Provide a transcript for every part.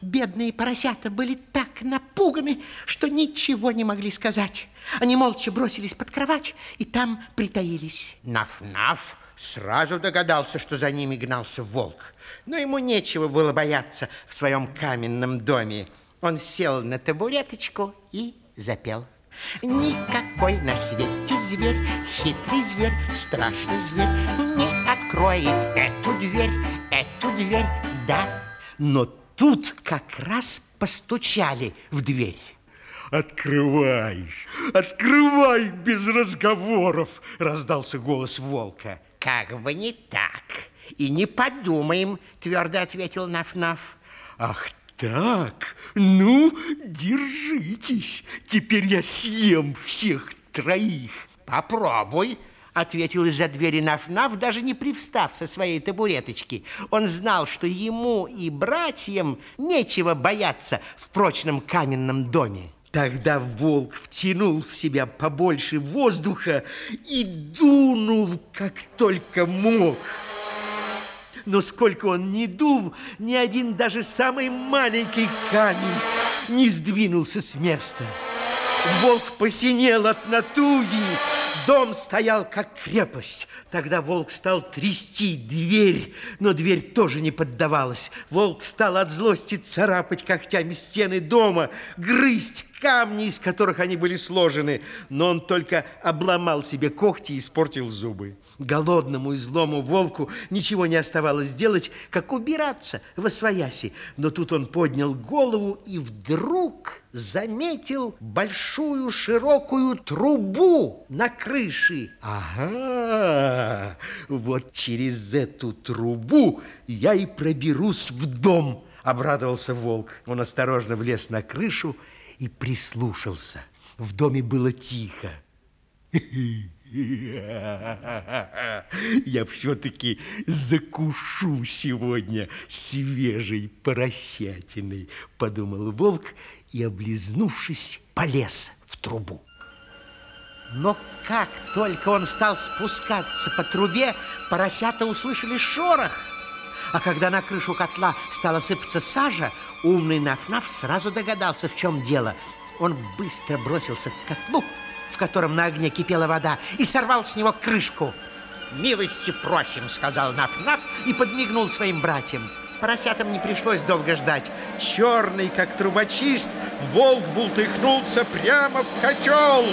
Бедные поросята были так напуганы, что ничего не могли сказать. Они молча бросились под кровать и там притаились. Наф-наф сразу догадался, что за ними гнался волк. Но ему нечего было бояться в своем каменном доме. Он сел на табуреточку и запел. Никакой на свете зверь, хитрый зверь, страшный зверь Не откроет эту дверь, эту дверь, да Но тут как раз постучали в дверь Открывай, открывай без разговоров, раздался голос волка. Как бы не так. И не подумаем, твердо ответил Наф-Наф. Ах так, ну, держитесь. Теперь я съем всех троих. Попробуй, ответил из-за двери Наф-Наф, даже не привстав со своей табуреточки. Он знал, что ему и братьям нечего бояться в прочном каменном доме. Тогда волк втянул в себя побольше воздуха и дунул, как только мог. Но сколько он ни дул, ни один даже самый маленький камень не сдвинулся с места. Волк посинел от натуги, дом стоял как крепость. Тогда волк стал трясти дверь, но дверь тоже не поддавалась. Волк стал от злости царапать когтями стены дома, грызть камни, из которых они были сложены. Но он только обломал себе когти и испортил зубы. Голодному и злому волку ничего не оставалось делать, как убираться во свояси. Но тут он поднял голову и вдруг заметил большую широкую трубу на крыше. Ага, вот через эту трубу я и проберусь в дом, обрадовался волк. Он осторожно влез на крышу и прислушался. В доме было тихо. Я все-таки закушу сегодня свежей поросятиной, подумал волк и, облизнувшись, полез в трубу. Но как только он стал спускаться по трубе, поросята услышали шорох. А когда на крышу котла стала сыпаться сажа, умный Наф-Наф сразу догадался, в чем дело. Он быстро бросился к котлу, в котором на огне кипела вода, и сорвал с него крышку. «Милости просим», — сказал Наф-Наф и подмигнул своим братьям. Поросятам не пришлось долго ждать. Черный, как трубочист, волк бултыхнулся прямо в котел.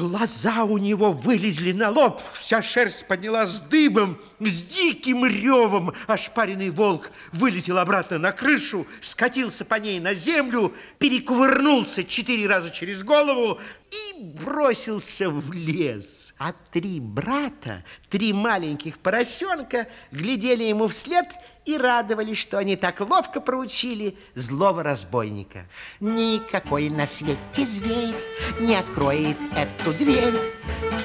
Глаза у него вылезли на лоб, вся шерсть поднялась дыбом, с диким ревом ошпаренный волк вылетел обратно на крышу, скатился по ней на землю, перекувырнулся четыре раза через голову и бросился в лес. А три брата, три маленьких поросенка глядели ему вслед и радовались, что они так ловко проучили злого разбойника. Никакой на свете зверь не откроет эту дверь.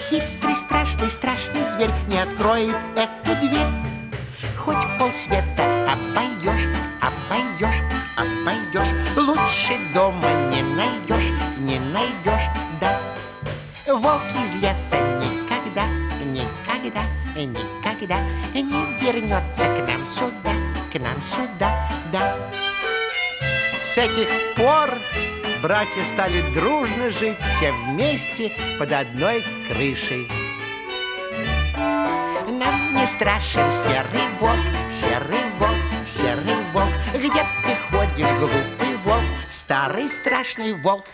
Хитрый, страшный, страшный зверь не откроет эту дверь. Хоть полсвета обойдешь, обойдешь, обойдешь, лучше дома не найдешь, не найдешь, да. Волк из леса никогда не вернется к нам сюда, к нам сюда, да. С этих пор братья стали дружно жить все вместе под одной крышей. Нам не страшен серый волк, серый волк, серый волк. Где ты ходишь, глупый волк, старый страшный волк?